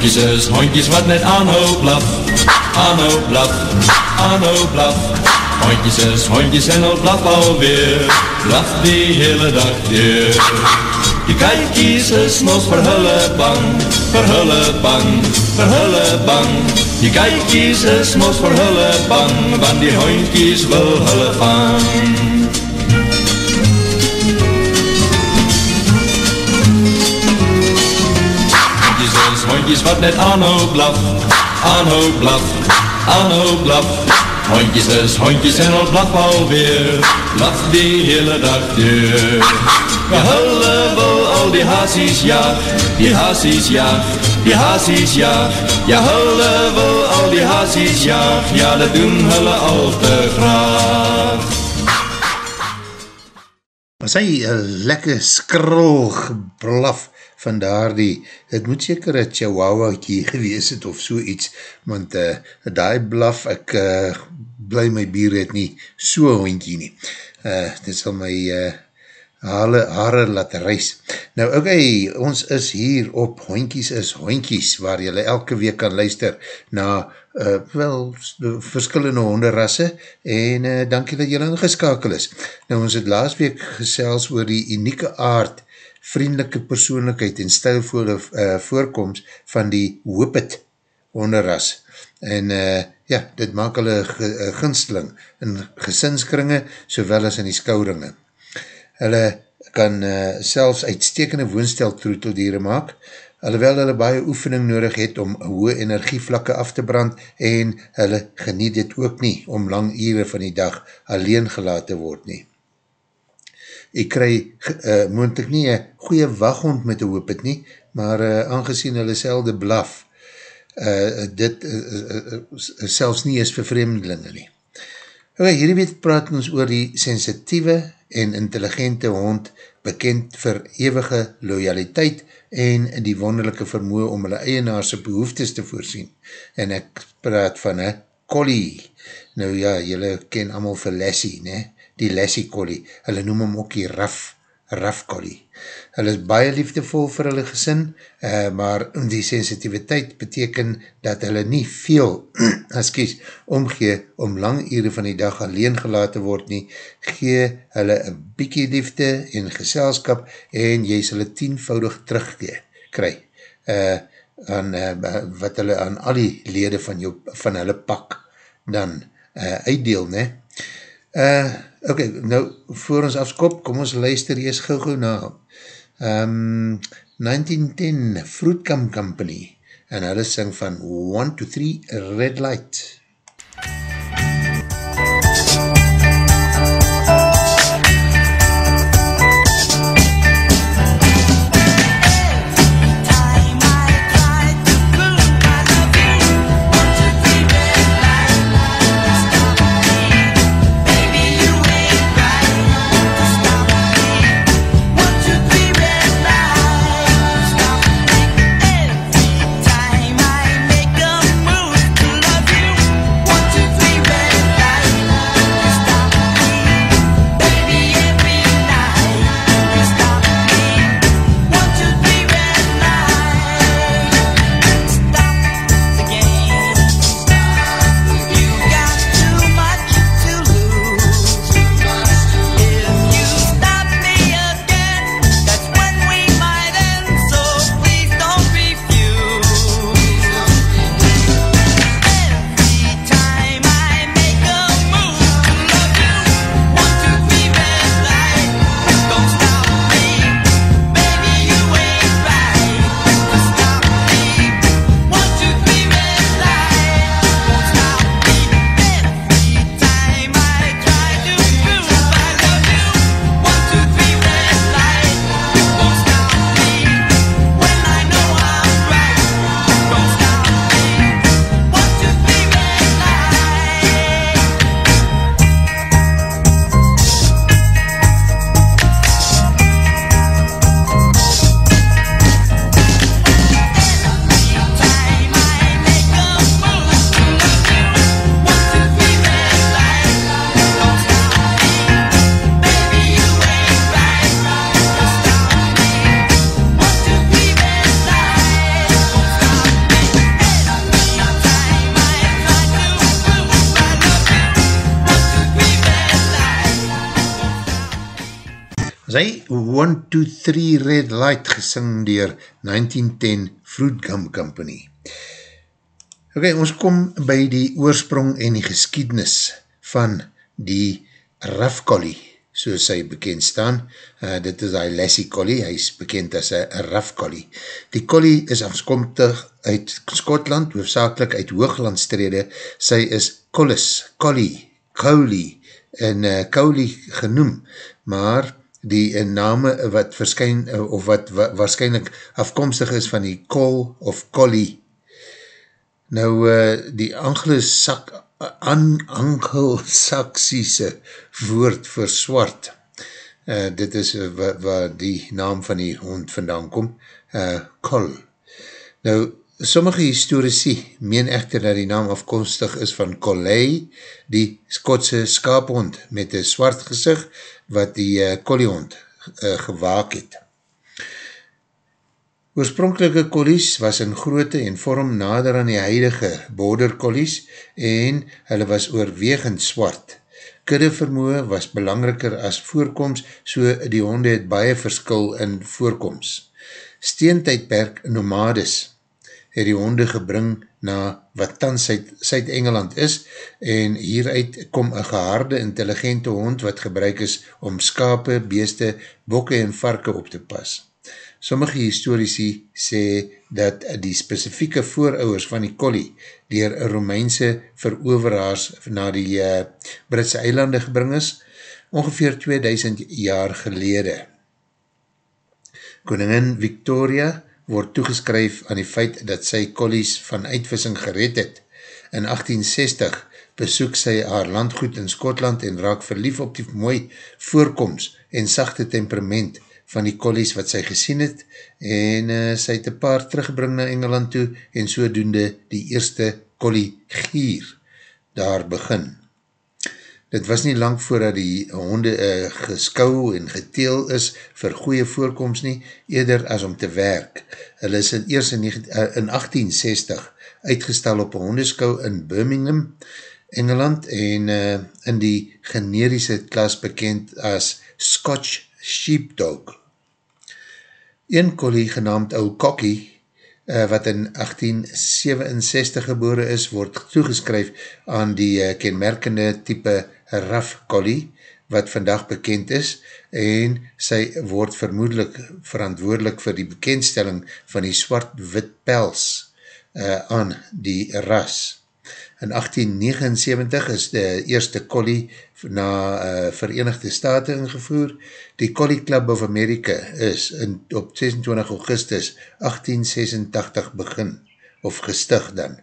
Hondjes is hondjes wat net aanhou blaf, aanhou blaf, aanhou blaf. Hondjes is hondjes en al blaf alweer, blaf die hele dag weer. Die kijkies is mos vir hulle bang, vir hulle bang, vir hulle bang. Die kijkies is mos vir hulle bang, want die hondjies wil hulle vang. Hondjes wat net aanhou blaf, aanhou blaf, aanhou blaf. Hondjes is hondjes en al blaf alweer, blaf die hele dag deur. Ja, hulle wil al die haasies jaag, die haasies jaag, die haasies jaag. Ja, hulle wil al die haasies jaag, ja, dat doen hulle al te graag. Was hy een lekker skril blaf, van daar die, het moet seker een chihuahua kie gewees het of so iets, want uh, die blaf, ek uh, bly my bier het nie so hondkie nie. Uh, dit sal my uh, hale, hare laat reis. Nou oké, okay, ons is hier op Hondkies is Hondkies, waar jylle elke week kan luister na uh, wel, verskillende honderrasse en uh, dankie dat jylle ingeskakel is. Nou ons het laas week gesels oor die unieke aard vriendelike persoonlijkheid en stijlvolle uh, voorkomst van die Whippet onderras. En uh, ja, dit maak hulle uh, ginsteling in gesinskringe sowel as in die skouringe. Hulle kan uh, selfs uitstekende woonstel troeteldiere maak, alhoewel hulle baie oefening nodig het om hoë energievlakke af te brand en hulle geniet dit ook nie om lang ure van die dag alleen gelaten word nie ek kry uh, moontek nie een goeie waghond met een hoop het nie, maar uh, aangezien hulle selde blaf, uh, dit uh, uh, uh, selfs nie is vir vreemdelinge nie. Okay, hierdie weet praat ons oor die sensitieve en intelligente hond bekend vir eeuwige loyaliteit en die wonderlijke vermoe om hulle eienaarse behoeftes te voorsien. En ek praat van een collie. Nou ja, jylle ken allemaal vir Lassie, ne? Die Lassie Collie. Hulle noem hom ook die Raf, Raf Collie. Hulle is baie liefdevol vir hulle gesin, uh, maar die sensitiviteit beteken dat hulle nie veel, excuse, omgee om lang ure van die dag alleen gelaten word nie, gee hulle een bykie liefde en geselskap en jy sal het tienvoudig terugkry, kry, uh, aan, uh, wat hulle aan al die lede van, jou, van hulle pak dan uh, uitdeel, ne? Uh, ok, nou, voor ons afskop, kom ons luister eers gauw gauw na um, 1910 Fruitcam Company en hulle sing van 1 to 3 Red Light. 123 Red Light gesing dier 1910 Fruit Gum Company. Ok, ons kom by die oorsprong en die geskiednis van die Rough Collie, soos hy bekend staan. Uh, dit is die Lassie Collie, hy is bekend as een Rough Collie. Die Collie is afskomtig uit Skotland, hoofdzakelijk uit Hooglandstrede. Sy is Collis, Collie, Collie en uh, Collie genoem, maar die uh, name wat verskyn, uh, of wat wa waarschijnlijk afkomstig is van die Col of Collie. Nou, uh, die Anglo-Sak Anglo-Saksiese woord vir swart. Uh, dit is waar wa die naam van die hond vandaan kom. Uh, Col. Nou, sommige historici meen echter dat die naam afkomstig is van Colley, die Skotse skaaphond met een swart gezicht wat die uh, Colliehond uh, gewaak het. Oorspronkelike kollies was in grootte en vorm nader aan die huidige border kollies en hulle was oorwegend swart. Kudde vermoe was belangriker as voorkomst, so die honde het baie verskil in voorkomst. Steentijdperk nomades het die honde gebring na wat tans Zuid-Engeland is en hieruit kom een gehaarde intelligente hond wat gebruik is om skape, beeste, bokke en varke op te pas. Sommige historici sê dat die specifieke voorouders van die collie dier Romeinse veroveraars na die uh, Britse eilande gebring is, ongeveer 2000 jaar gelede. Koningin Victoria word toegeskryf aan die feit dat sy collies van uitvissing gered het. In 1860 besoek sy haar landgoed in Skotland en raak verlief op die mooi voorkomst en sachte temperament van die collies wat sy gesien het en uh, sy het een paar teruggebring na Engeland toe en sodoende die eerste collie gier daar begin. Dit was nie lang voordat die honde uh, geskou en geteel is vir goeie voorkomst nie, eerder as om te werk. Hulle is in, eers in, uh, in 1860 uitgestel op een hondeskou in Birmingham, Engeland en uh, in die generische klas bekend as Scotch Sheepdog. Een collie genaamd Ou Kokkie, uh, wat in 1867 gebore is, word toegeskryf aan die uh, kenmerkende type Raff Collie, wat vandag bekend is, en sy word vermoedelijk verantwoordelik vir die bekendstelling van die zwart-wit pels uh, aan die ras. In 1879 is de eerste collie na uh, Verenigde Staten ingevoer. Die Collie Club of America is in, op 26 augustus 1886 begin, of gestig dan,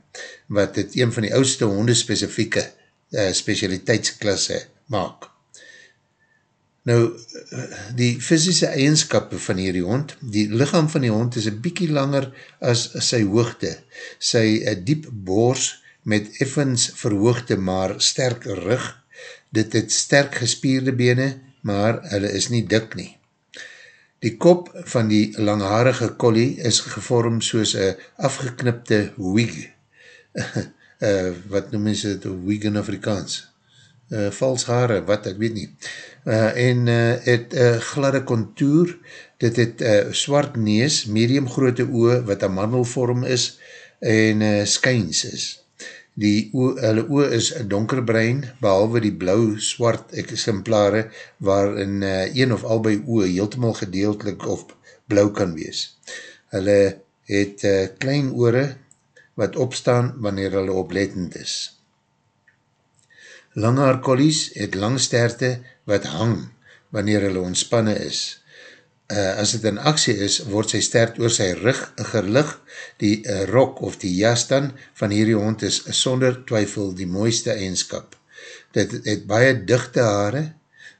wat het een van die oudste hondespecifieke uh, specialiteitsklasse maak. Nou, die fysische eigenskap van hierdie hond, die lichaam van die hond is een bykie langer as sy hoogte. Sy diep boors, met effens verhoogde maar sterk rug. Dit het sterk gespierde bene, maar hulle is nie dik nie. Die kop van die langharige collie is gevorm soos een afgeknipte wig. uh, wat noem is het, wig in Afrikaans? Uh, vals haare, wat, ek weet nie. Uh, en uh, het uh, gladde contour, dit het uh, swart nees, medium grote oe, wat een mandelvorm is, en uh, skyns is die oe, hulle oe is donkerbrein, behalwe die blauw-swart exemplare, waarin uh, een of albei oe heeltemal gedeeltelik of blauw kan wees. Hulle het uh, klein oore wat opstaan wanneer hulle oplettend is. Langhaar kollies het langsterte wat hang wanneer hulle ontspanne is uh, as het in aksie is, word sy stert oor sy rug gelig, die uh, rok of die jas dan van hierdie hond is sonder twyfel die mooiste eigenskap. Dit het baie dichte haare,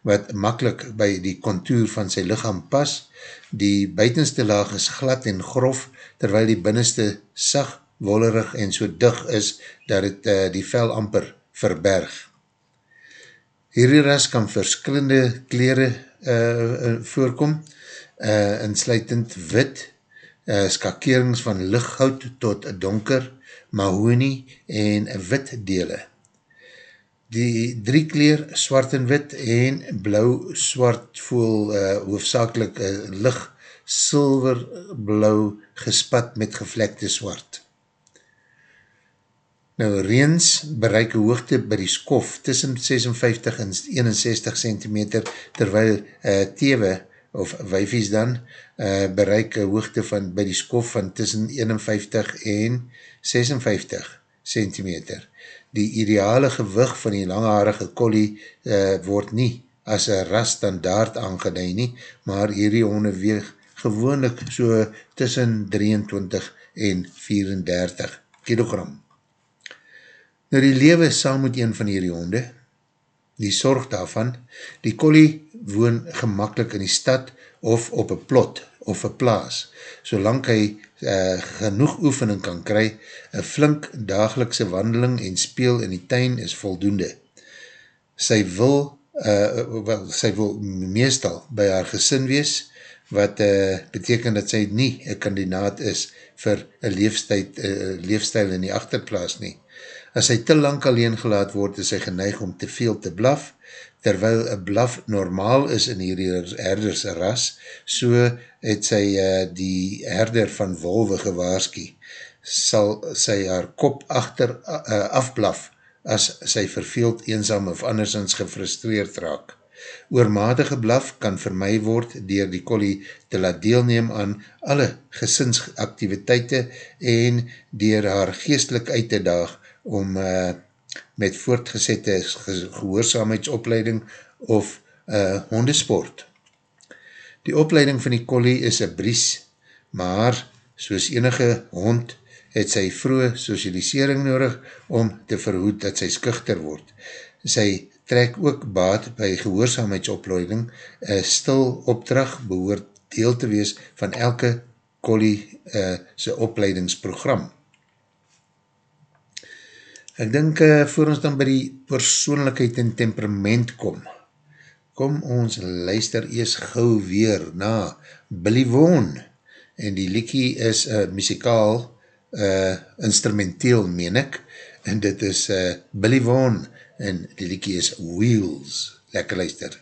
wat makkelijk by die contour van sy lichaam pas, die buitenste laag is glad en grof, terwyl die binnenste sag, wollerig en so dig is, dat het uh, die vel amper verberg. Hierdie ras kan verskillende kleren uh, voorkom, uh, insluitend wit, uh, skakerings van lichthout tot donker, mahonie en wit dele. die drie kleer, swart en wit en blauw swart voel uh, hoofdzakelik uh, licht silver blauw gespat met gevlekte swart. Nou, reens bereik een hoogte by die skof tussen 56 en 61 cm, terwyl uh, tewe, of wijfies dan, uh, bereik een hoogte van, by die skof van tussen 51 en 56 cm. Die ideale gewig van die langharige collie uh, word nie as een ras standaard aangeduid nie, maar hierdie honde weeg gewoonlik so tussen 23 en 34 kilogram. Nou die lewe saam met een van hierdie honde, die sorg daarvan, die collie woon gemakkelijk in die stad of op een plot of een plaas, solang hy uh, genoeg oefening kan kry, een flink dagelikse wandeling en speel in die tuin is voldoende. Sy wil, uh, wel, sy wil meestal by haar gesin wees, wat uh, beteken dat sy nie een kandidaat is vir een leefstijl, uh, leefstijl in die achterplaas nie. As hy te lang alleen gelaat word, is hy geneig om te veel te blaf, terwyl een blaf normaal is in hierdie herders ras, so het sy uh, die herder van wolwe gewaarski, sal sy haar kop achter uh, afblaf, as sy verveeld, eensam of andersens gefrustreerd raak. Oormatige blaf kan vermy word dier die collie te laat deelneem aan alle gesinsaktiviteite en dier haar geestelik uit te daag om uh, met voortgezette gehoorzaamheidsopleiding of uh, hondesport. Die opleiding van die collie is een bries, maar soos enige hond het sy vroege socialisering nodig om te verhoed dat sy skuchter word. Sy trek ook baat by gehoorzaamheidsopleiding, een stil opdrag behoort deel te wees van elke collie uh, sy opleidingsprogram. Ek dink, uh, voor ons dan by die persoonlijkheid en temperament kom, kom ons luister eers gauw weer na Billy Woon, en die liekie is uh, muzikaal, uh, instrumenteel, meen ek, en dit is uh, Billy Woon, en die liekie is Wheels. Lekker luister.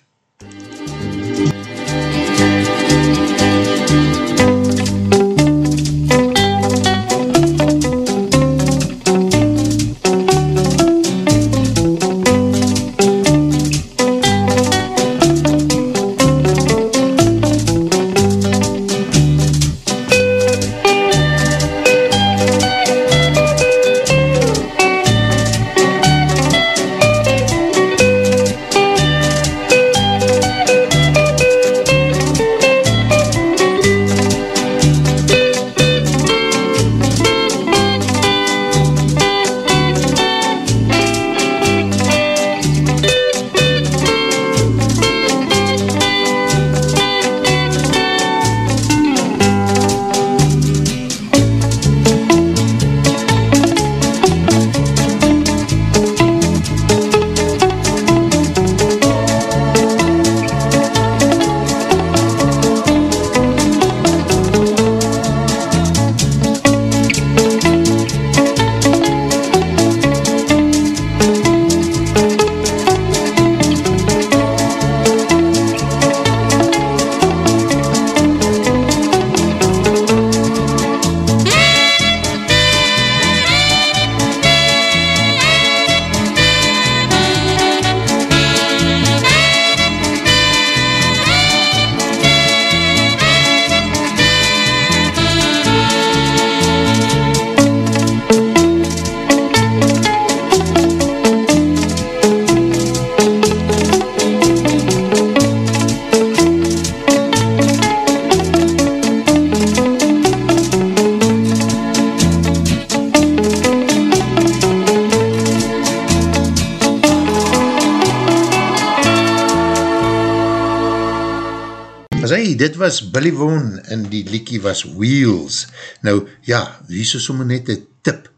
Was Billy Woon en die liekie was Wheels. Nou ja, wie is sommer net een tip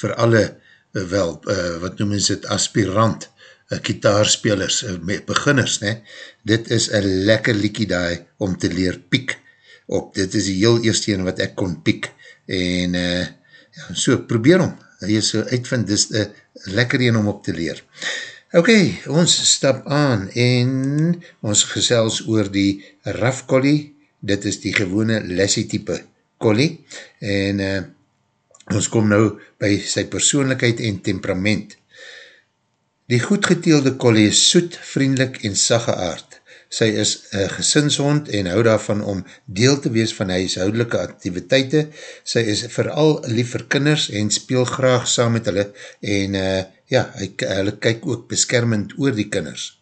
vir alle, uh, wel, uh, wat noem ons het, aspirant, uh, kitaarspelers, uh, beginners, ne? dit is een lekker liekie daai om te leer piek op. Dit is die heel eerste een wat ek kon piek en uh, ja, so probeer om, jy so uitvind, dit is een lekker een om op te leer. Ok, ons stap aan en ons gesels oor die RAF collie, dit is die gewone lessie type collie en uh, ons kom nou by sy persoonlijkheid en temperament. Die goedgeteelde collie is soet, vriendelik en sagge aard. Sy is een gesinshond en hou daarvan om deel te wees van huishoudelike activiteite. Sy is vooral lief vir kinders en speel graag saam met hulle en uh, ja, hy, hulle kyk ook beskermend oor die kinders.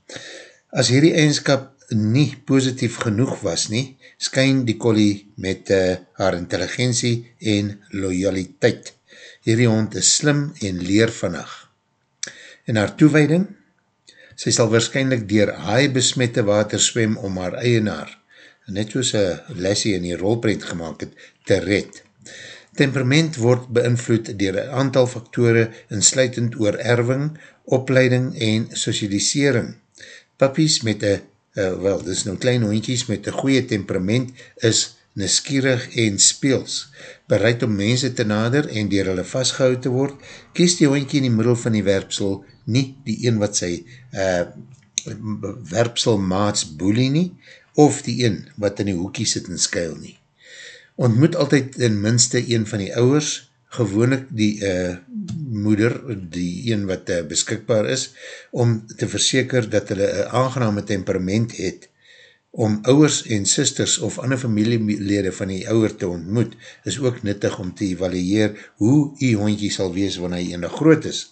As hierdie eigenskap nie positief genoeg was nie, skyn die collie met uh, haar intelligentie en loyaliteit. Hierdie hond is slim en leer vannacht. In haar toewijding, sy sal waarschijnlijk dier haai besmette water swem om haar eienaar, net soos een lesie in die rolprint gemaakt het, te red. Temperament word beïnvloed dier een aantal faktore insluitend oor erving, opleiding en socialisering. Pappies met een, uh, wel, dis nou klein hondjies met een goeie temperament is neskierig en speels, bereid om mense te nader en dier hulle vastgehoud te word, kies die hondjie in die middel van die werpsel nie die een wat sy uh, werpselmaats boelie nie, of die een wat in die hoekie sit en skuil nie. Ontmoet altyd in minste een van die ouwers, gewoonlik die uh, moeder, die een wat uh, beskikbaar is, om te verseker dat hulle een aangename temperament het, om ouwers en sisters of ander familielede van die ouwer te ontmoet, is ook nuttig om te evalueer hoe die hondje sal wees wanneer hy enig groot is.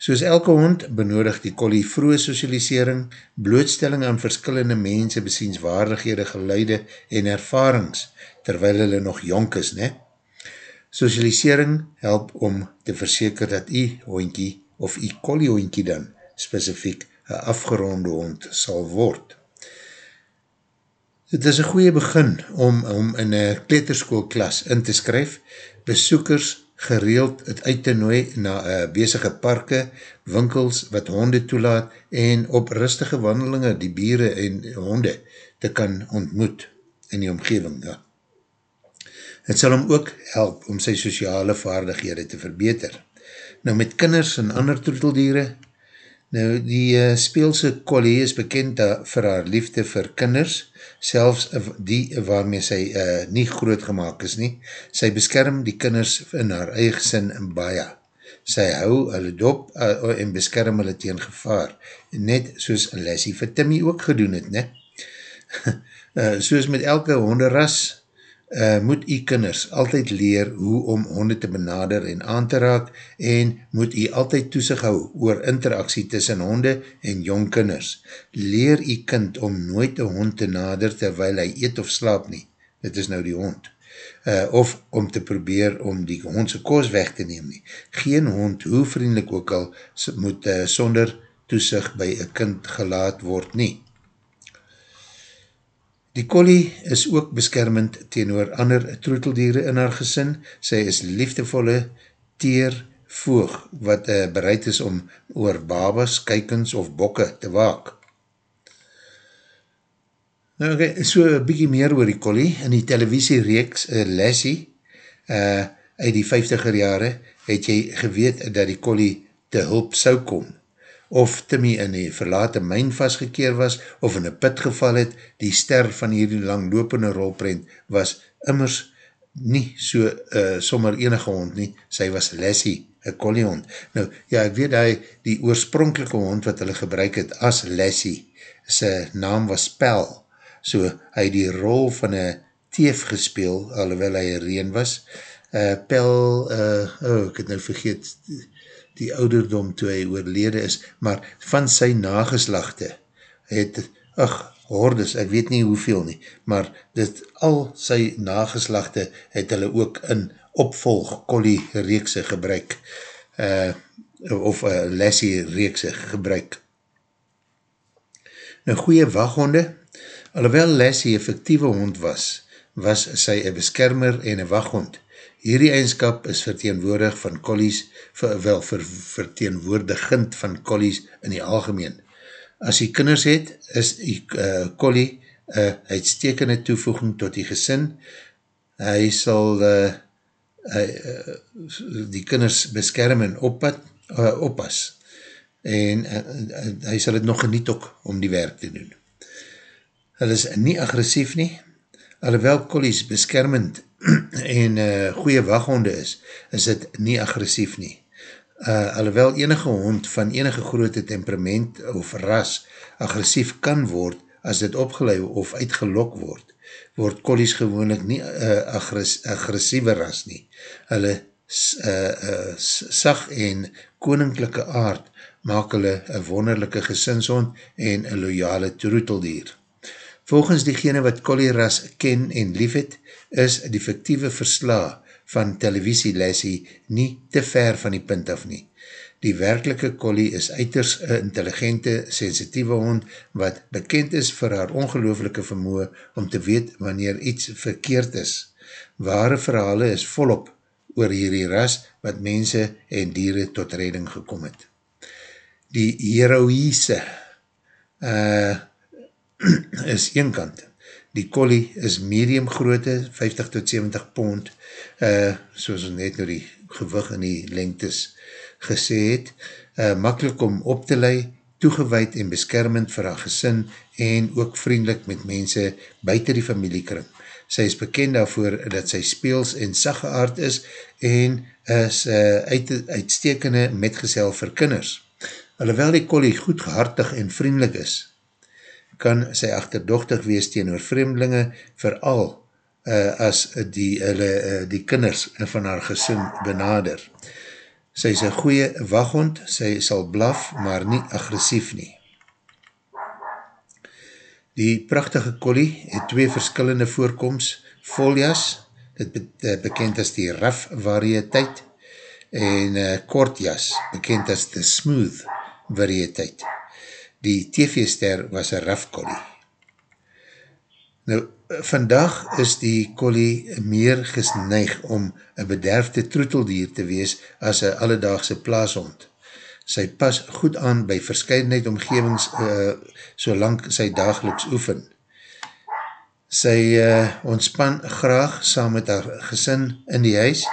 Soos elke hond benodig die collie vroege socialisering, blootstelling aan verskillende mense besienswaardighede, geluide en ervarings, terwyl hulle nog jonk is, ne? Socialisering help om te verseker dat die hondkie of die collie hondkie dan specifiek een afgeronde hond sal word. Het is een goeie begin om, om in een kleterskoolklas in te skryf, besoekers gereeld het uit te nooi na uh, bezige parke, winkels wat honde toelaat en op rustige wandelinge die bieren en honde te kan ontmoet in die omgeving. Ja. Het sal hom ook help om sy sociale vaardighede te verbeter. Nou met kinders en ander troeteldiere, nou die uh, speelse collie is bekend vir haar liefde vir kinders, selfs die waarmee sy uh, nie groot gemaakt is nie. Sy beskerm die kinders in haar eie gesin in baie. Sy hou hulle dop uh, en beskerm hulle teen gevaar. Net soos Lessie vir Timmy ook gedoen het, ne? uh, soos met elke honderras, uh, moet die kinders altyd leer hoe om honde te benader en aan te raak en moet die altyd toesig hou oor interaksie tussen honde en jong kinders. Leer die kind om nooit een hond te nader terwyl hy eet of slaap nie. Dit is nou die hond. Uh, of om te probeer om die hondse koos weg te neem nie. Geen hond, hoe vriendelik ook al, moet uh, sonder toesig by een kind gelaat word nie. Die collie is ook beskermend teenoor ander troeteldiere in haar gesin. Sy is liefdevolle teer voog wat uh, bereid is om oor babas, kykens of bokke te waak. Nou, okay, so bykie meer oor die collie. In die televisie reeks uh, Lassie uh, uit die 50er jare het jy geweet dat die collie te hulp sou kom of Timmy in die verlate myn vastgekeer was, of in een put geval het, die ster van hierdie langlopende rolprent was immers nie so uh, sommer enige hond nie, sy was Lassie, een colliehond. Nou, ja, ek weet hy, die oorspronkelike hond wat hulle gebruik het as Lassie, sy naam was Pel, so hy die rol van een teef gespeel, alhoewel hy een reen was, uh, Pel, uh, oh, ek het nou vergeet, die ouderdom toe hy oorlede is, maar van sy nageslachte het, ach, hordes, ek weet nie hoeveel nie, maar dit al sy nageslachte het hulle ook in opvolg collie reekse gebruik, uh, of uh, lessie reekse gebruik. Nou goeie waghonde, alhoewel lessie effectieve hond was, was sy een beskermer en een waghond, Hierdie eigenskap is verteenwoordig van collies, vir, wel vir, verteenwoordigend van collies in die algemeen. As die kinders het, is die uh, collie uh, uitstekende toevoeging tot die gesin. Hy sal uh, uh, die kinders beskerm en oppad, uh, oppas. en uh, uh, hy sal het nog geniet ook om die werk te doen. Hulle is nie agressief nie, alhoewel collies beskermend en uh, goeie waghonde is, is het nie agressief nie. Uh, alhoewel enige hond van enige grote temperament of ras agressief kan word as dit opgeleid of uitgelok word, word collies gewoonlik nie uh, agres, agressieve ras nie. Hulle uh, uh, sag en koninklijke aard maak hulle een wonderlijke gesinshond en een loyale troeteldier. Volgens diegene wat collie ras ken en lief het, is die fictieve versla van televisielesie nie te ver van die punt af nie. Die werkelike collie is uiters een intelligente, sensitieve hond wat bekend is vir haar ongelooflike vermoe om te weet wanneer iets verkeerd is. Ware verhale is volop oor hierdie ras wat mense en dieren tot redding gekom het. Die heroïse uh, is een kant. Die collie is medium grootte, 50 tot 70 pond, uh, soos net nou die gewig en die lengtes gesê het, uh, makkelijk om op te lei, toegeweid en beskermend vir haar gesin en ook vriendelik met mense buiten die familiekring. Sy is bekend daarvoor dat sy speels en sagge aard is en is uh, uit, uitstekende metgezel vir kinders. Alhoewel die collie goed gehartig en vriendelik is, kan sy achterdochtig wees teen oor vreemdelinge, vooral uh, as die, uh, die kinders van haar gesin benader. Sy is een goeie waghond, sy sal blaf, maar nie agressief nie. Die prachtige collie het twee verskillende voorkoms, folias, dit be eh, bekend as die raf variëteit, en uh, kortjas, bekend as die smooth variëteit. Die TV-ster was een raf collie. Nou, vandag is die collie meer gesneig om een bederfde troeteldier te wees as een alledaagse plaashond. Sy pas goed aan by verscheidenheid omgevings uh, solang sy dageliks oefen. Sy uh, ontspan graag saam met haar gesin in die huis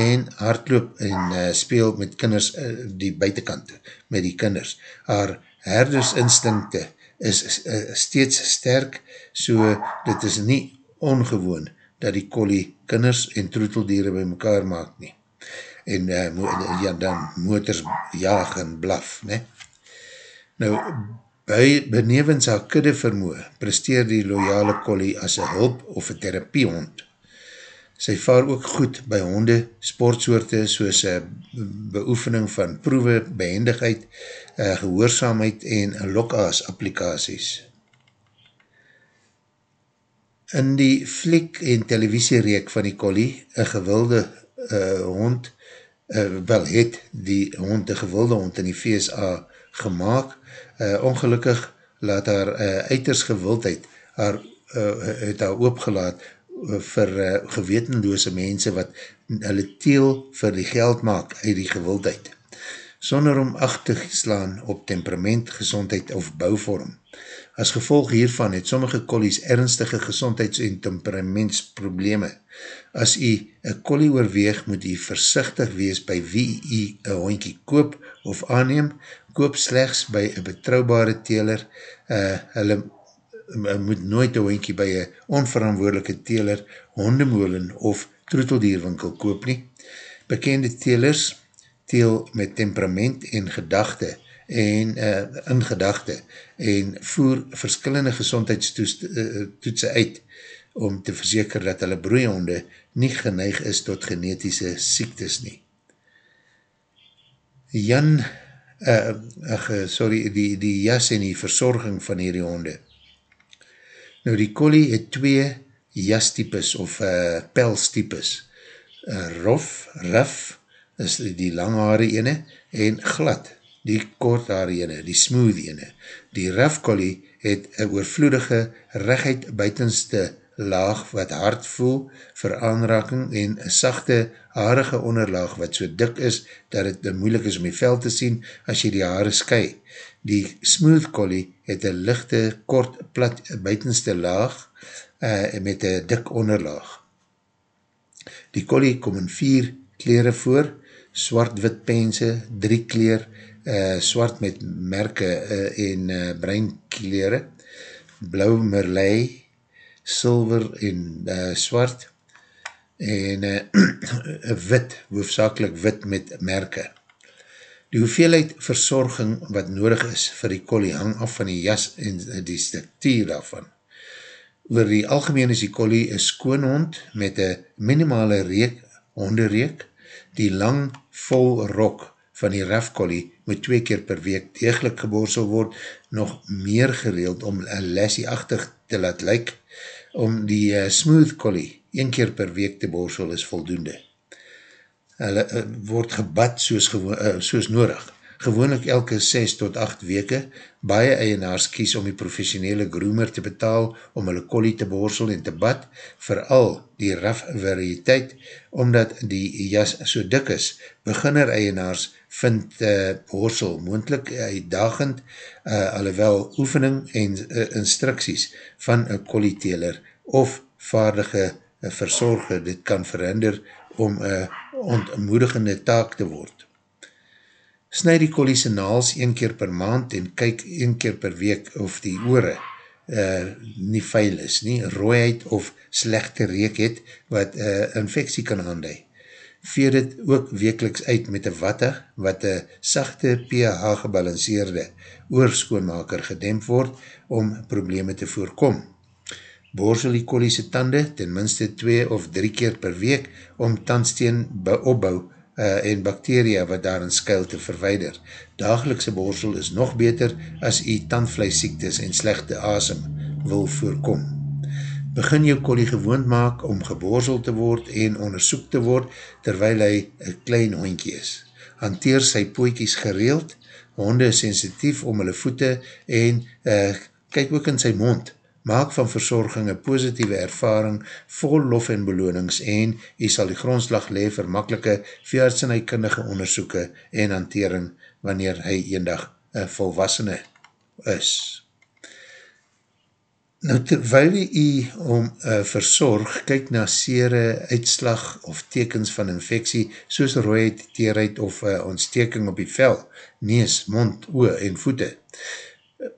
en hardloop en uh, speel met kinders uh, die buitenkant met die kinders. Haar herdersinstinkte is uh, steeds sterk, so dit is nie ongewoon dat die collie kinders en troeteldieren by mekaar maak nie. En uh, ja, dan motors jaag en blaf. Ne? Nou, by benevens haar kudde vermoe, presteer die loyale collie as een hulp of een therapiehond. Sy vaar ook goed by honde, sportsoorte soos beoefening van proewe, behendigheid, uh, gehoorzaamheid en lokaas applikaties. In die flik en televisiereek van die collie, een gewilde uh, hond, uh, wel het die hond, een gewilde hond in die VSA gemaakt, uh, ongelukkig laat haar uh, uiters gewildheid haar, uh, het haar oopgelaat vir uh, gewetenloose mense wat hulle teel vir die geld maak uit die gewildheid sonder om acht te slaan op temperament, gezondheid of bouwvorm. As gevolg hiervan het sommige kollies ernstige gezondheids- en temperamentsprobleme. As u een kollie oorweeg, moet u versichtig wees by wie u een hondkie koop of aanneem, koop slechts by een betrouwbare teler, uh, hulle moet nooit een hondkie by een onverantwoordelike teler, hondemolen of troeteldierwinkel koop nie. Bekende telers, teel met temperament en gedachte en uh, in gedachte en voer verskillende gezondheidstoetse uh, uit om te verzeker dat hulle broeihonde nie geneig is tot genetische siektes nie. Jan, uh, ach, sorry, die, die jas en die verzorging van hierdie honde. Nou die collie het twee jastypes of uh, pelstypes. Uh, rof, raf, is die langhaare ene, en glad, die korthaare ene, die smooth ene. Die rough collie het een oorvloedige regheid buitenste laag wat hard voel vir aanraking en sachte haarige onderlaag wat so dik is dat het moeilik is om die vel te sien as jy die haare sky. Die smooth collie het een lichte kort plat buitenste laag uh, met een dik onderlaag. Die collie kom in vier kleren voor, swart-wit pense, drie kleer, uh, swart met merke uh, en uh, breinkleren, blauw merlei, silver en uh, swart, en uh, wit, hoofdzakelijk wit met merke. Die hoeveelheid verzorging wat nodig is vir die collie hang af van die jas en die structuur daarvan. Oor die algemeen is die collie een skoon hond met een minimale reek, honderreek. Die lang vol rok van die raf collie moet twee keer per week degelijk geborsel word, nog meer gereeld om een lesieachtig te laat lyk. Om die uh, smooth collie een keer per week te borsel is voldoende hulle uh, word gebad soos, uh, soos nodig. Gewoonlik elke 6 tot 8 weke, baie eienaars kies om die professionele groomer te betaal om hulle kollie te borsel en te bad, vooral die raf variëteit, omdat die jas so dik is. Beginner eienaars vind uh, borsel moendlik uitdagend, uh, alhoewel oefening en uh, instructies van een kollieteler of vaardige uh, verzorger dit kan verhinder om een uh, ontmoedigende taak te word. Snijd die kolliese naals een keer per maand en kyk een keer per week of die oore uh, nie vuil is, nie rooiheid of slechte reek het wat uh, infectie kan aanduid. Veer dit ook wekeliks uit met een watte wat een sachte pH gebalanceerde oorskoonmaker gedempt word om probleme te voorkom borsel die koliese tande ten minste 2 of 3 keer per week om tandsteen opbouw uh, en bakteria wat daarin skuil te verweider. Dagelikse borsel is nog beter as jy tandvleisiektes en slechte asem wil voorkom. Begin jou kolie gewoond maak om geborsel te word en onderzoek te word terwyl hy een klein hondkie is. Hanteer sy poekies gereeld, honde is sensitief om hulle voete en uh, kyk ook in sy mond maak van verzorging een positieve ervaring vol lof en belonings en jy sal die grondslag lee vir makkelike veerts en kundige onderzoeke en hantering wanneer hy eendag een volwassene is. Nou terwijl jy om uh, verzorg, kyk na sere uitslag of tekens van infectie soos rooiheid, teerheid of uh, ontsteking op die vel, nees, mond, oe en voete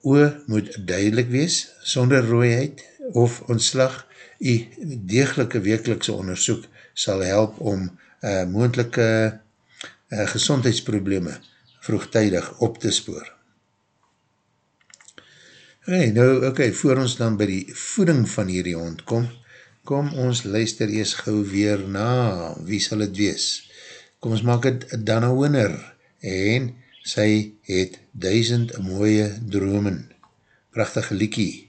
oe moet duidelik wees, sonder rooiheid of ontslag, die degelike wekelikse onderzoek sal help om uh, moendelike uh, gezondheidsprobleme vroegtijdig op te spoor. Hey, nou, ok, voor ons dan by die voeding van hierdie hond kom, kom ons luister eers gauw weer na, wie sal het wees? Kom ons maak het dan een winner, en sy het duisend mooie dromen. Prachtige liekie.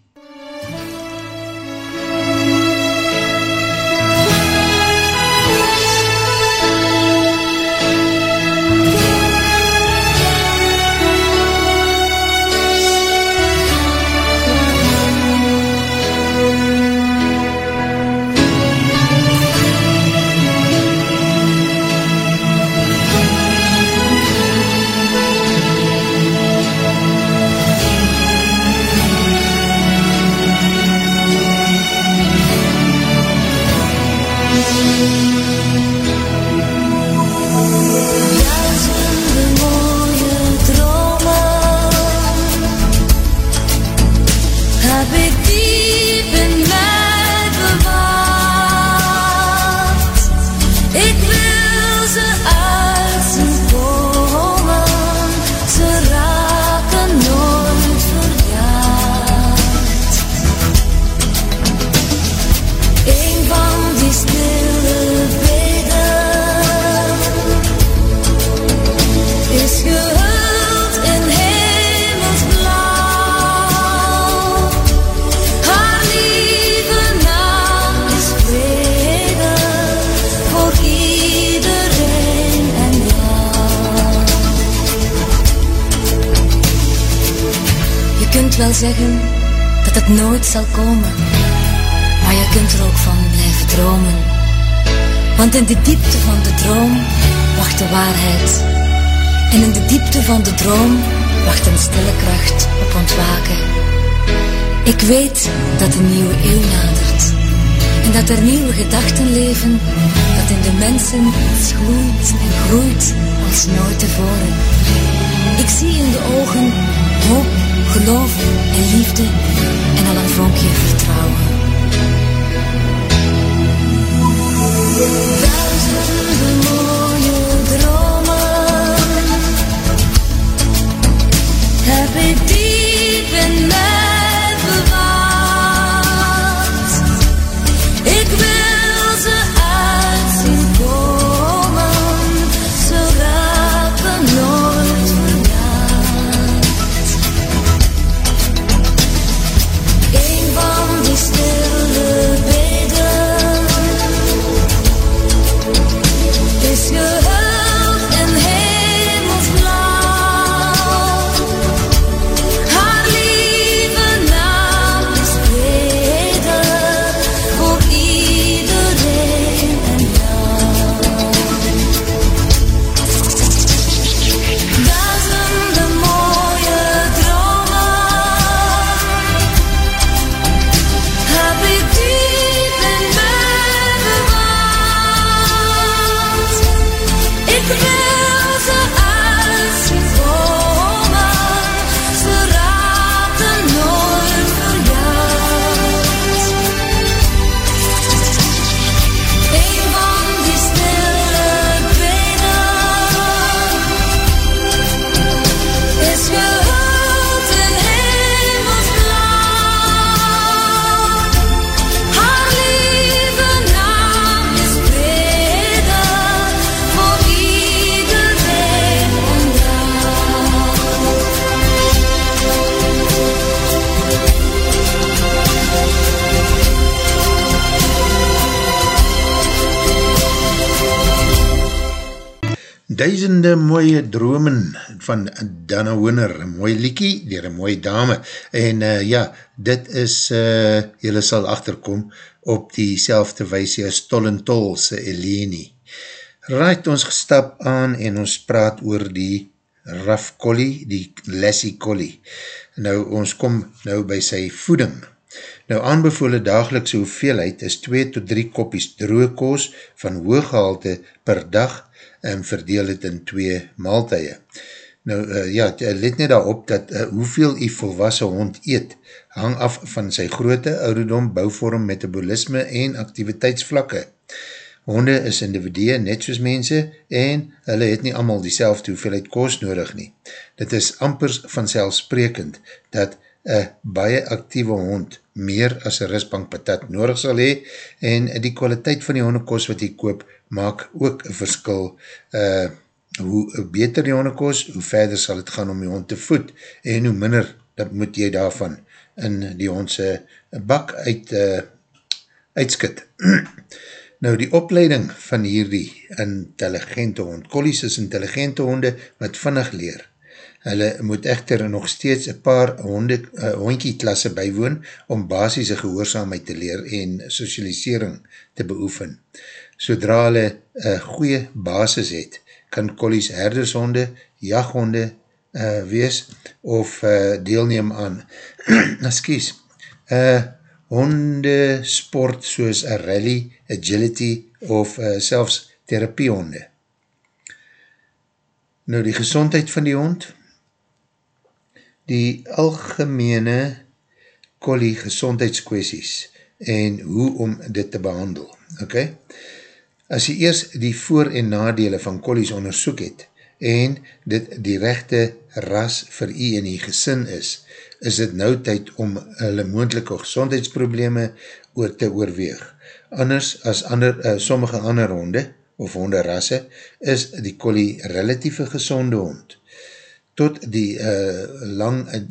Zeggen dat het nooit zal komen. Maar je kunt er ook van blijven dromen. Want in de diepte van de droom wacht de waarheid. En in de diepte van de droom wacht een stille kracht op ontwaken. Ik weet dat een nieuwe eeuw nadert. En dat er nieuwe gedachten leven, dat in de mensen iets gloeit en groeit als nooit tevoren. Ik zie in de ogen hoop, geloof en liefde en al een vonkje vertrouwen. Duizenden mooie dromen heb ik diep in mij Duizende mooie dromen van Dana Winner, een mooi liekie, dier een mooie dame, en uh, ja, dit is, uh, jylle sal achterkom, op die selfde weisie as Tollentol se Eleni. Right, ons gestap aan en ons praat oor die Raf Collie, die Lassie Collie. Nou, ons kom nou by sy voeding. Nou, aanbevole dagelikse hoeveelheid is 2 tot 3 koppies droogkoos van hooggehalte per dag en verdeel het in 2 maaltuie. Nou, uh, ja, let net daarop dat uh, hoeveel die volwassen hond eet, hang af van sy grootte, ouderdom, bouwvorm, metabolisme en activiteitsvlakke. Honde is individue net soos mense en hulle het nie allemaal die selfde hoeveelheid koos nodig nie. Dit is ampers vanzelfsprekend dat een baie actieve hond meer as een risbank patat nodig sal hee en die kwaliteit van die hondekoos wat jy koop maak ook een verskil uh, hoe beter die hondekoos, hoe verder sal het gaan om die hond te voed en hoe minder dat moet jy daarvan in die hondse bak uit uh, uitskit. nou die opleiding van hierdie intelligente hond, collies is intelligente honde wat vinnig leer. Hulle moet echter nog steeds een paar honde, uh, hondkieklasse bijwoon om basisse gehoorzaamheid te leer en socialisering te beoefen. Zodra hulle een goeie basis het, kan collies herdershonde, jaghonde uh, wees of uh, deelneem aan excuse, uh, honde sport soos a rally, agility of uh, selfs therapiehonde. Nou die gezondheid van die hond, die algemene collie gezondheidskwesties en hoe om dit te behandel. Okay? As jy eers die voor- en nadele van collies onderzoek het en dit die rechte ras vir jy en jy gesin is, is dit nou tyd om hulle moendelike gezondheidsprobleme oor te oorweeg. Anders as ander, uh, sommige ander honde of honderrasse is die collie relatieve gezonde hond. Tot die uh, lang uh,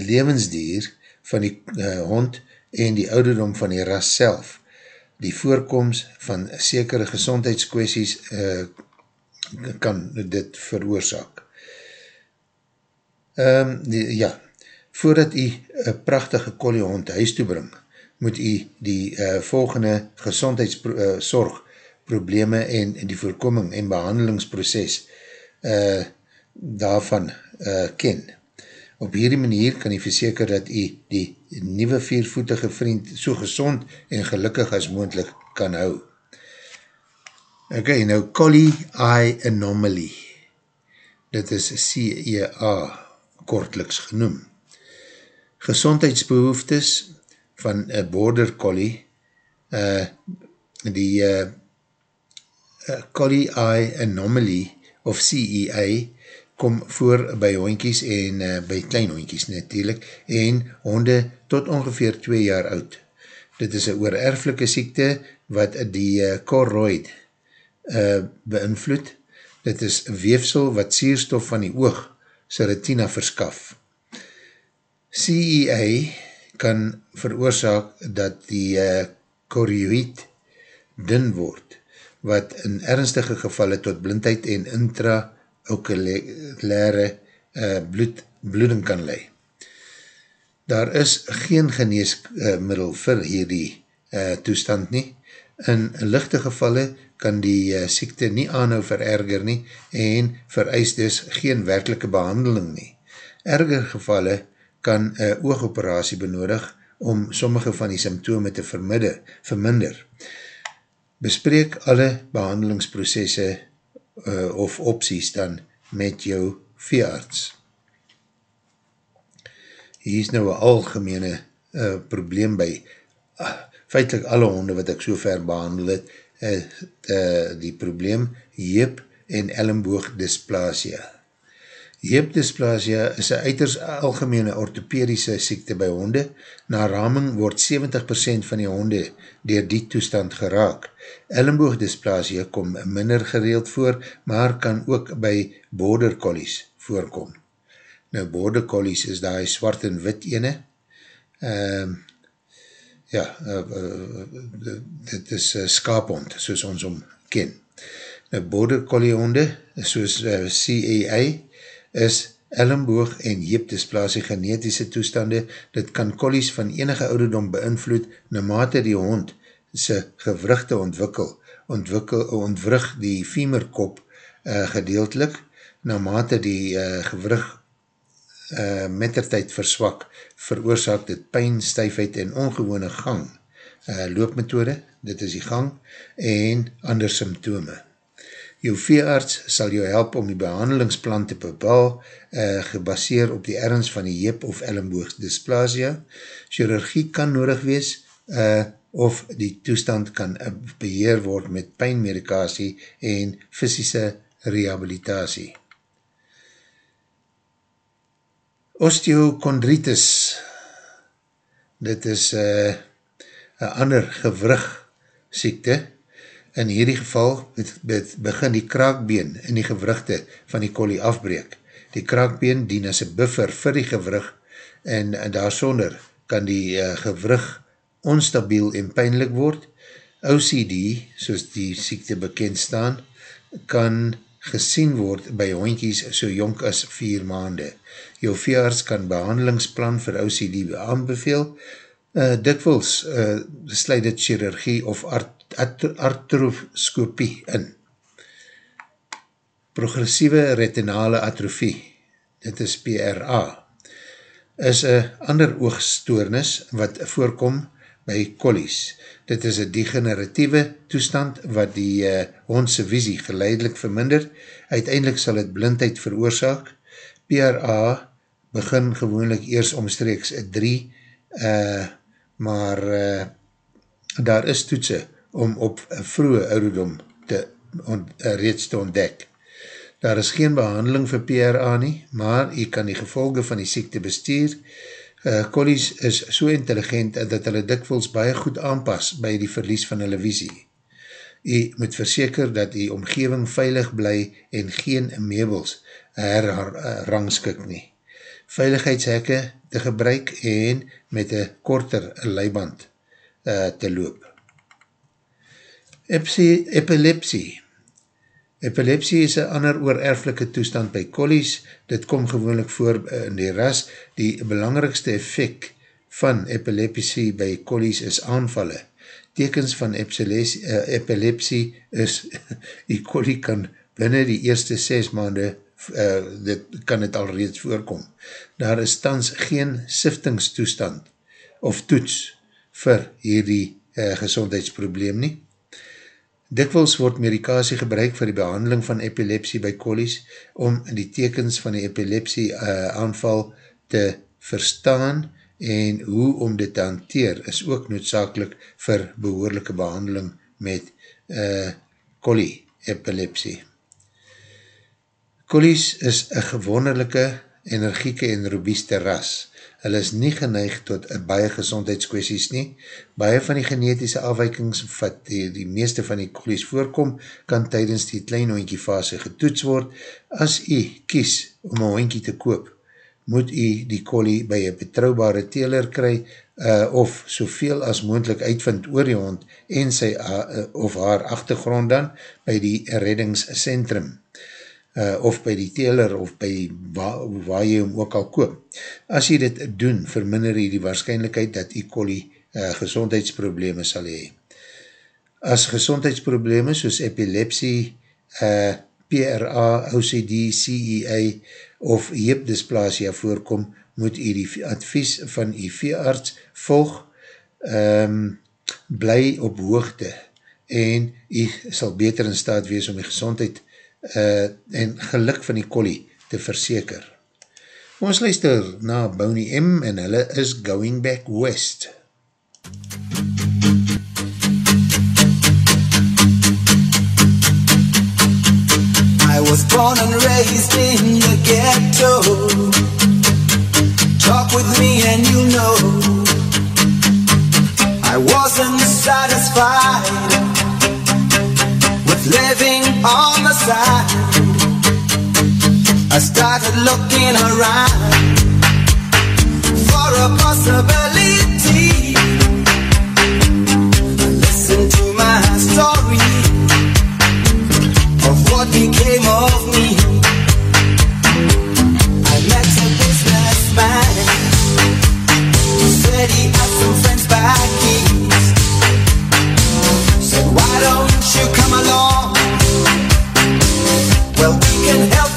levensdier van die uh, hond en die ouderdom van die ras self, die voorkomst van sekere gezondheidskwesties uh, kan dit veroorzaak. Um, die, ja, voordat jy een prachtige kolliehond huis toebring, moet jy die uh, volgende gezondheidszorg uh, probleme en die voorkoming en behandelingsproces uh, daarvan uh, ken. Op hierdie manier kan jy verseker dat jy die nieuwe viervoetige vriend so gezond en gelukkig as moendlik kan hou. Ok, nou Collie Eye Anomaly. Dit is CEA kortliks genoem. Gezondheidsbehoeftes van een border collie, uh, die uh, Collie Eye Anomaly of CEA kom voor by hoinkies en uh, by klein hoinkies natuurlijk en honde tot ongeveer 2 jaar oud. Dit is een oererflike siekte wat die uh, choroid uh, beïnvloed. Dit is weefsel wat sierstof van die oog sy retina verskaf. CEA kan veroorzaak dat die uh, choroid dun word wat in ernstige gevalle tot blindheid en intra-okulare uh, bloed, bloeding kan lei. Daar is geen geneesmiddel uh, vir hierdie uh, toestand nie. In lichte gevalle kan die uh, siekte nie aanhou vererger nie en vereis dus geen werkelike behandeling nie. Erger gevalle kan een oogoperatie benodig om sommige van die symptome te verminder. verminder bespreek alle behandelingsprocesse uh, of opties dan met jou veearts. Hier is nou een algemene uh, probleem by uh, feitlik alle honde wat ek so ver behandel het, uh, uh, die probleem jeep en ellenboog dysplasia. Heepdysplasia is een uiters algemene orthopedische siekte by honde. Na raming word 70% van die honde dier die toestand geraak. Ellenboogdysplasia kom minder gereeld voor, maar kan ook by border collies voorkom. Nou, border collies is daar zwart en wit ene. Uh, ja, uh, uh, dit is uh, skaaphond, soos ons om ken. Nou, border collie honde, soos uh, CAA, is ellenboog en heepdysplasie genetische toestande, dit kan kollies van enige ouderdom beïnvloed, na mate die hond sy gewrugte ontwikkel, ontwikkel, ontwrug die femurkop uh, gedeeltelik, na mate die uh, gewrug uh, mettertijd verswak, veroorzaak dit pijn, stuifheid en ongewone gang, uh, loopmethode, dit is die gang, en ander symptome. Jou veearts sal jou help om die behandelingsplan te bepaal, uh, gebaseer op die ergens van die jeep of ellenboog dysplasia. Chirurgie kan nodig wees, uh, of die toestand kan beheer word met pijnmedikasie en fysische rehabilitatie. Osteochondritis, dit is uh, een ander gewrug siekte, In hierdie geval het, het begin die kraakbeen in die gewrugte van die kolie afbreek. Die kraakbeen dien as een buffer vir die gewrug en, en daar sonder kan die uh, gewrug onstabiel en pijnlik word. OCD, soos die siekte bekend staan, kan gesien word by hondjies so jonk as 4 maande. Jou veearts kan behandelingsplan vir OCD aanbeveel. Uh, dikwels uh, sluit dit chirurgie of art artroscopie in. Progressieve retinale atrofie, dit is PRA, is een ander oogstoornis wat voorkom by collies. Dit is een degeneratieve toestand wat die uh, hondse visie geleidelik verminder. Uiteindelik sal het blindheid veroorzaak. PRA begin gewoonlik eers omstreeks 3, uh, maar uh, daar is toetsen om op vroege ouderdom te, on, uh, reeds te ontdek. Daar is geen behandeling vir PRA nie, maar jy kan die gevolge van die siekte bestuur. Uh, collies is so intelligent dat hulle dikwels baie goed aanpas by die verlies van hulle visie. Jy moet verseker dat die omgeving veilig bly en geen meubels herrangskik nie. Veiligheidshekke te gebruik en met een korter leiband uh, te loop. Epilepsie. Epilepsie is een ander oererflike toestand by collies. Dit kom gewoonlik voor in die ras. Die belangrikste effect van epilepsie by collies is aanvallen. Tekens van eh, epilepsie is, die collie kan binnen die eerste 6 maande, uh, dit kan het al reeds voorkom. Daar is tans geen siftingstoestand of toets vir hierdie uh, gezondheidsprobleem nie Dikwils word medikasie gebruik vir die behandeling van epilepsie by kolies om die tekens van die epilepsie uh, aanval te verstaan en hoe om dit te hanteer is ook noodzakelik vir behoorlijke behandeling met uh, kolie epilepsie. Kolies is een gewonderlijke, energieke en robuuste ras hulle is nie geneig tot baie gezondheidskwesties nie. Baie van die genetische afweikings wat die, die meeste van die kolies voorkom, kan tydens die klein hoentjie fase getoets word. As jy kies om een hoentjie te koop, moet jy die kolie by een betrouwbare teler kry uh, of soveel as moendlik uitvind oor die hond en sy uh, of haar achtergrond dan by die reddingscentrum uh, of by die teler of by waar, waar jy hom ook al koop. As jy dit doen, verminder jy die waarschijnlijkheid dat E. coli uh, gezondheidsprobleme sal hee. As gezondheidsprobleme soos epilepsie, uh, PRA, OCD, CEA of heepdysplasia voorkom, moet jy die advies van die veearts volg, um, bly op hoogte en jy sal beter in staat wees om die gezondheid te uh, en geluk van die kollie te verseker. Ons luister na Boney M en hulle is Going Back West. I was born and raised in the ghetto Talk with me and you know I wasn't satisfied living on the side. I started looking around for a possibility. Listen to my story of what became of me. I met a businessman who said he had some friends back east. Said, why don't you come along? Can help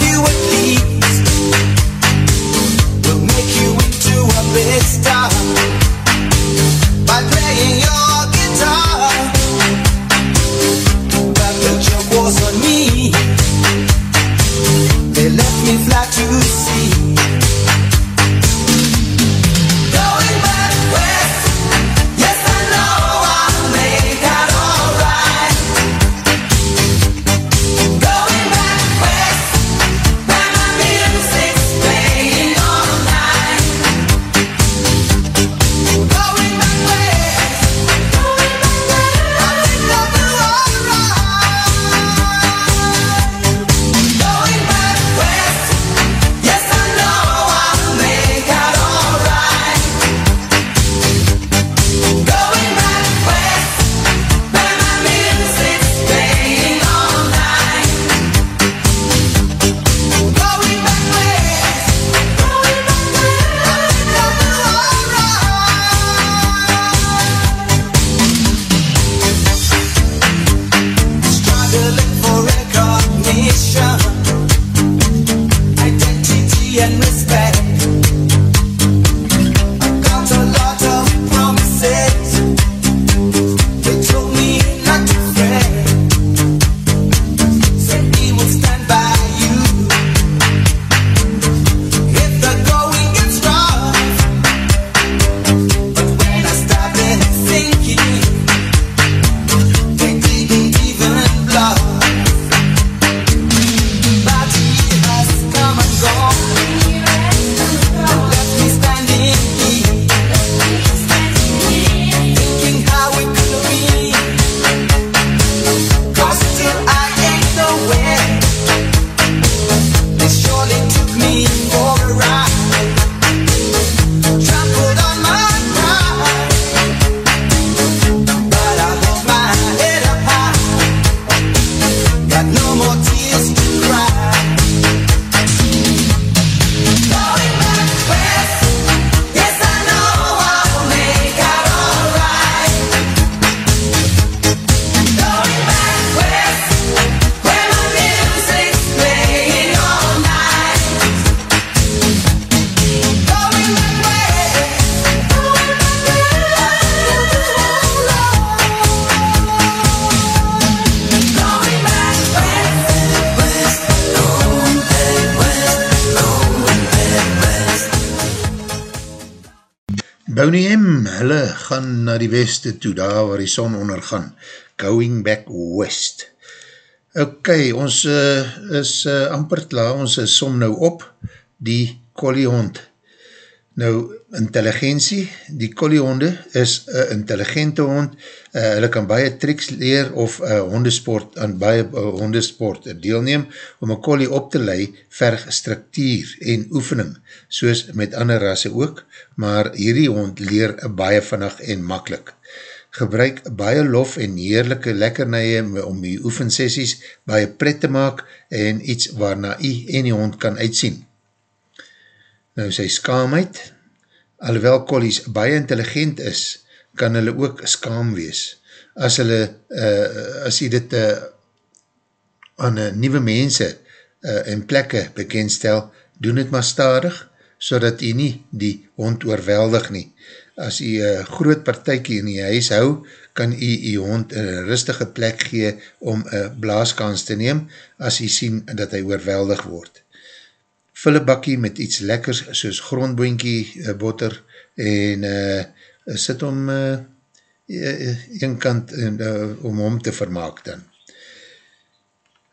die weste toe, daar waar die son ondergaan. Going back west. Ok, ons uh, is uh, amper klaar, ons is som nou op, die kolliehond. Nou, intelligentie, die kolliehonde is een intelligente hond, uh, hulle kan baie tricks leer of uh, hondesport, aan baie uh, hondesport deelneem, om een kollie op te lei, verg structuur en oefening, soos met ander rasse ook, maar hierdie hond leer baie vannig en makkelijk. Gebruik baie lof en heerlijke lekkernije om die oefensessies baie pret te maak en iets waarna jy en die hond kan uitsien. Nou sy skaamheid, alhoewel kollies baie intelligent is, kan hulle ook skaam wees. As hulle, uh, as jy dit uh, aan uh, nieuwe mense uh, en plekke bekendstel, doen het maar stadig, so dat jy nie die hond oorweldig nie. As jy een groot partijkie in jy huis hou, kan jy jy hond een rustige plek gee om een blaaskans te neem, as jy sien dat hy oorweldig word vul een bakkie met iets lekkers soos grondboinkie, uh, botter en uh, sit om uh, een kant uh, om hom te vermaak dan.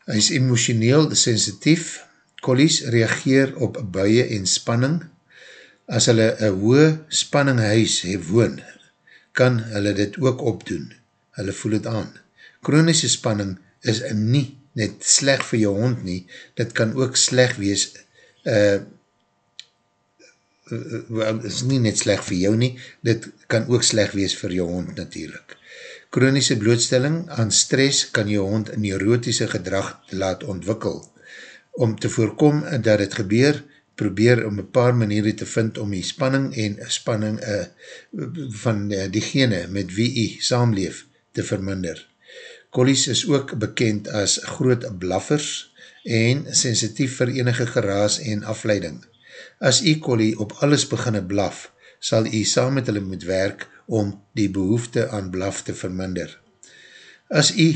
Hy is emotioneel sensitief, kollies reageer op buie en spanning. As hulle een hoë spanning huis hef woon, kan hulle dit ook opdoen. Hulle voel het aan. Chronische spanning is nie net sleg vir jou hond nie, dit kan ook sleg wees uh, is nie net sleg vir jou nie, dit kan ook sleg wees vir jou hond natuurlijk. Chronische blootstelling aan stress kan jou hond neurotische gedrag laat ontwikkel. Om te voorkom dat het gebeur, probeer om een paar maniere te vind om die spanning en spanning uh, van uh, diegene met wie jy saamleef te verminder. Collies is ook bekend as groot blaffers, en sensitief vir enige geraas en afleiding. As E. coli op alles beginne blaf, sal jy saam met hulle moet werk om die behoefte aan blaf te verminder. As jy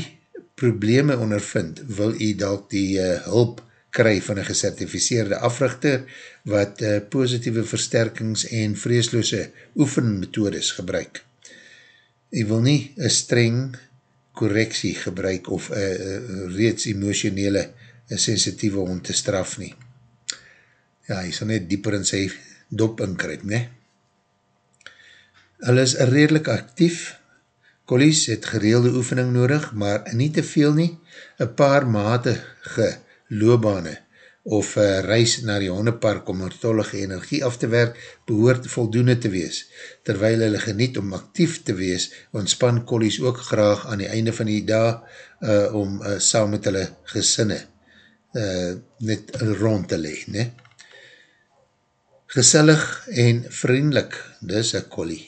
probleme ondervind, wil jy dalk die uh, hulp kry van een gesertificeerde africhter wat uh, positieve versterkings en vreesloose oefenmethodes gebruik. Jy wil nie een streng correctie gebruik of uh, reeds emotionele sensitieve hond te straf nie. Ja, hy sal net dieper in sy dop inkryp, ne? Hulle is redelijk actief, Collies het gereelde oefening nodig, maar nie te veel nie, een paar matige loobane of uh, reis na die hondepark om oortollige energie af te werk, behoort voldoende te wees. Terwyl hulle geniet om actief te wees, ontspan Collies ook graag aan die einde van die dag uh, om uh, saam met hulle gesinne uh, net rond te lee, ne? Gesellig en vriendelik, dis een collie.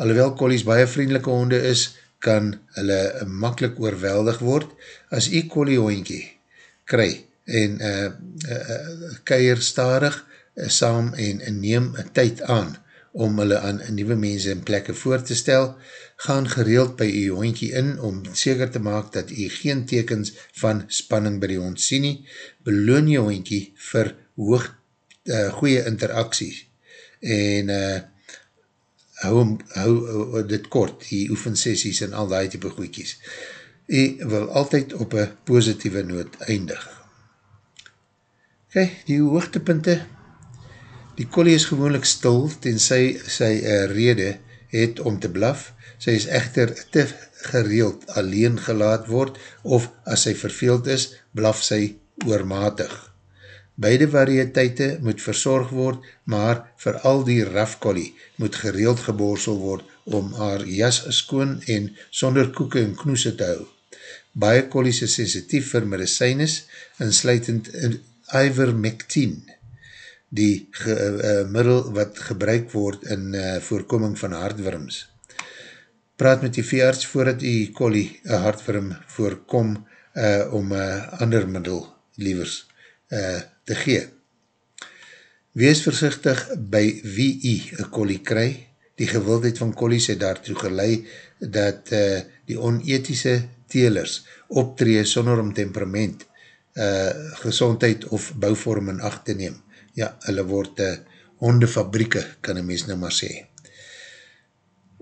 Alhoewel collies baie vriendelike honde is, kan hulle makkelijk oorweldig word, as jy collie hoentje kry en uh, uh, keier starig uh, saam en neem tyd aan om hulle aan nieuwe mense en plekke voor te stel, gaan gereeld by die hondkie in om seker te maak dat jy geen tekens van spanning by die hond sien nie, beloon jy hondkie vir hoog, uh, goeie interacties en uh, hou, hou, hou dit kort, die oefensessies en al die type goeikies. Jy wil altyd op een positieve noot eindig. Kijk, die hoogtepunte, Die kollie is gewoonlik stil, tenzij sy uh, rede het om te blaf. Sy is echter te gereeld alleen gelaat word, of as sy verveeld is, blaf sy oormatig. Beide varieteite moet verzorg word, maar vir al die rafkollie moet gereeld geborsel word om haar jas skoon en sonder koeke en knoese te hou. Baie kollies is sensitief vir medicijnes, insluitend ivermectine, die ge, uh, middel wat gebruik word in uh, voorkoming van hardworms. Praat met die veearts voordat die kolie een hardworm voorkom uh, om een ander middel liewers uh, te gee. Wees versichtig by wie jy een kolie kry. Die gewildheid van kolies het daartoe gelei dat uh, die onethische telers optree sonder om temperament, uh, gezondheid of bouwvorm in acht te neem ja, hulle word uh, hondefabrieke, kan een mens nou maar sê.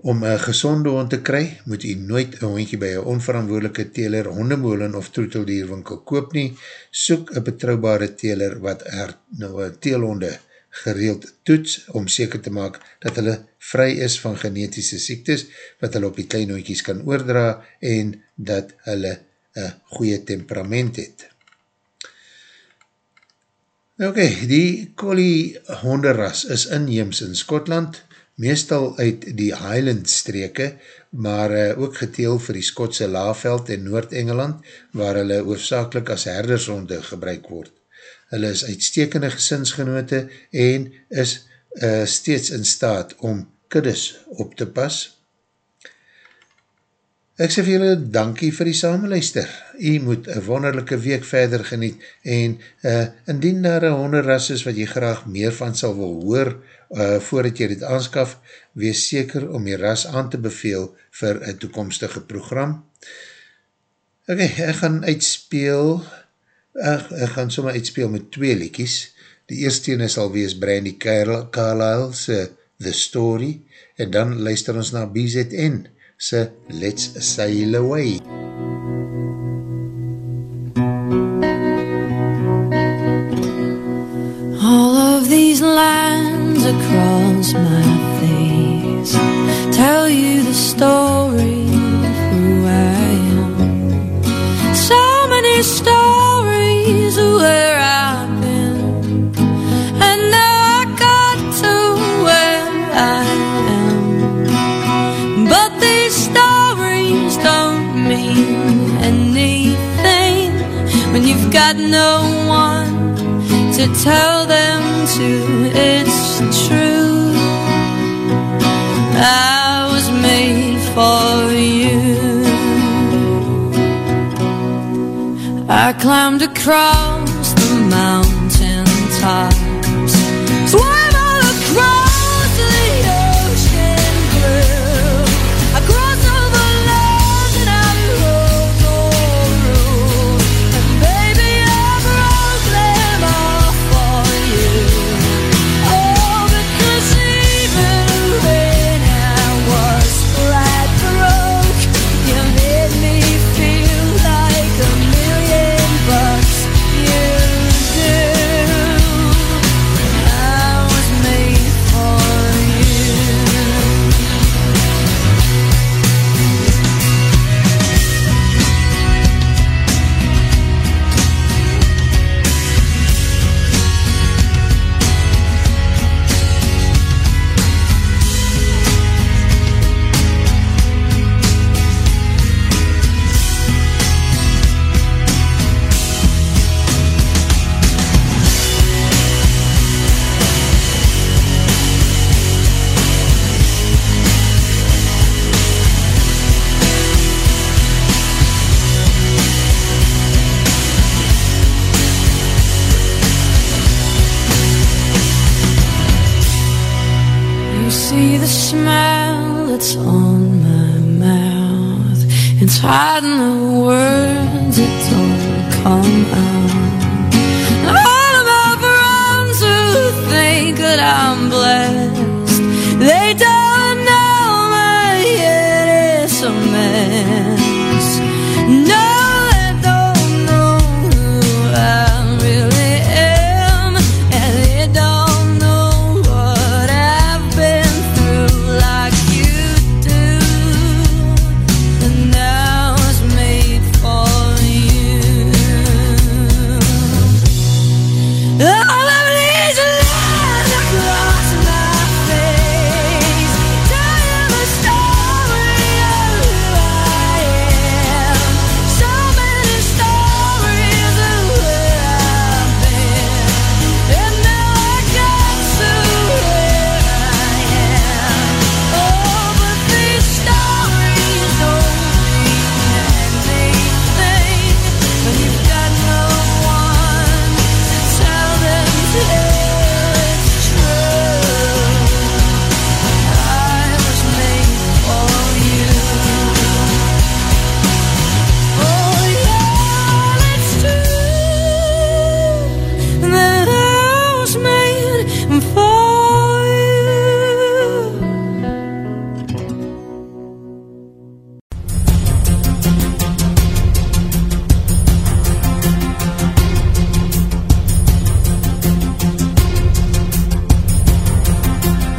Om een gezonde hond te kry, moet u nooit een hondje by een onverantwoordelike teler, hondemolen of troeteldierwinkel koop nie. Soek een betrouwbare teler wat er nou teelhonde gereeld toets om seker te maak dat hulle vry is van genetische siektes wat hulle op die klein hondjies kan oordra en dat hulle een goeie temperament het. Ok, die Collie honderras is inheems in Skotland, meestal uit die Highland streke, maar uh, ook geteel vir die Skotse Laaveld in Noord-Engeland, waar hulle oorzakelik as herdershonde gebruik word. Hulle is uitstekende gesinsgenote en is uh, steeds in staat om kuddes op te pas. Ek sê vir julle dankie vir die samenluister. Jy moet een wonderlijke week verder geniet en uh, indien daar een honderras is wat jy graag meer van sal wil hoor uh, voordat jy dit aanskaf, wees seker om die ras aan te beveel vir een toekomstige program. Ok, ek gaan uitspeel ek, ek gaan soma uitspeel met twee liekies. Die eerste ene sal wees Brandy Carlisle se The Story en dan luister ons na BZN se Let's Sail Away. All no one to tell them to. It's true. I was made for you. I climbed across that's on my mouth. It's hiding the words that don't come out. All of my friends who think that I'm blessed,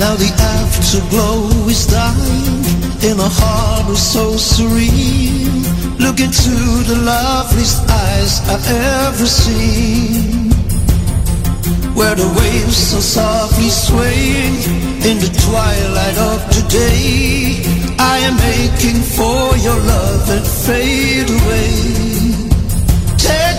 Now the afterglow is dying in a harbor so serene. Look into the loveliest eyes I've ever seen. Where the waves are softly swaying in the twilight of today. I am aching for your love and fade away. Take